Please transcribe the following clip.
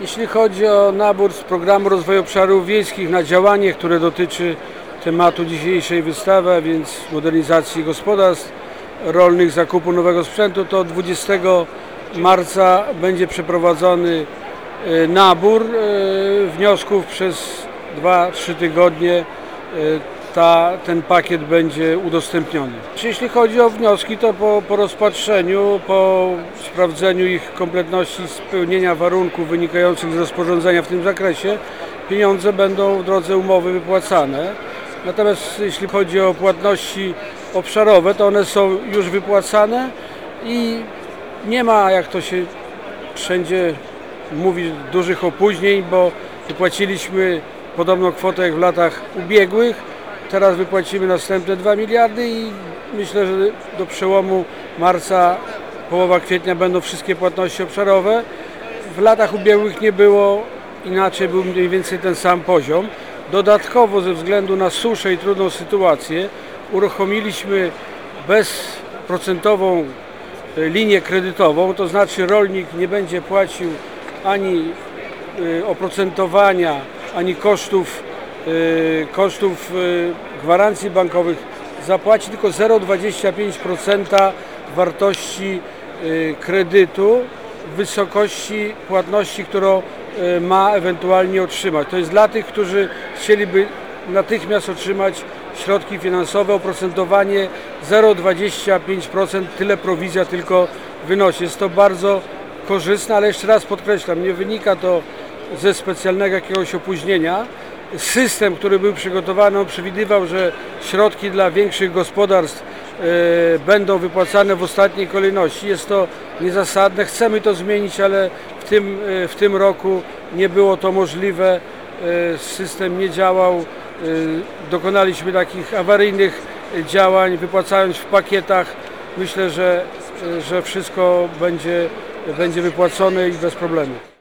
Jeśli chodzi o nabór z programu rozwoju obszarów wiejskich na działanie, które dotyczy tematu dzisiejszej wystawy, a więc modernizacji gospodarstw rolnych, zakupu nowego sprzętu, to 20 marca będzie przeprowadzony e, nabór e, wniosków przez 2-3 tygodnie. Ta, ten pakiet będzie udostępniony. Jeśli chodzi o wnioski, to po, po rozpatrzeniu, po sprawdzeniu ich kompletności spełnienia warunków wynikających z rozporządzenia w tym zakresie, pieniądze będą w drodze umowy wypłacane. Natomiast jeśli chodzi o płatności obszarowe, to one są już wypłacane i nie ma, jak to się wszędzie mówi, dużych opóźnień, bo wypłaciliśmy podobną kwotę jak w latach ubiegłych. Teraz wypłacimy następne 2 miliardy i myślę, że do przełomu marca, połowa kwietnia będą wszystkie płatności obszarowe. W latach ubiegłych nie było inaczej, był mniej więcej ten sam poziom. Dodatkowo ze względu na suszę i trudną sytuację uruchomiliśmy bezprocentową e, linię kredytową, to znaczy rolnik nie będzie płacił ani y, oprocentowania, ani kosztów, kosztów y, gwarancji bankowych, zapłaci tylko 0,25% wartości y, kredytu w wysokości płatności, którą y, ma ewentualnie otrzymać. To jest dla tych, którzy chcieliby natychmiast otrzymać środki finansowe, oprocentowanie 0,25%, tyle prowizja tylko wynosi. Jest to bardzo korzystne, ale jeszcze raz podkreślam, nie wynika to ze specjalnego jakiegoś opóźnienia. System, który był przygotowany, przewidywał, że środki dla większych gospodarstw e, będą wypłacane w ostatniej kolejności. Jest to niezasadne. Chcemy to zmienić, ale w tym, e, w tym roku nie było to możliwe. E, System nie działał. Dokonaliśmy takich awaryjnych działań, wypłacając w pakietach. Myślę, że, że wszystko będzie, będzie wypłacone i bez problemu.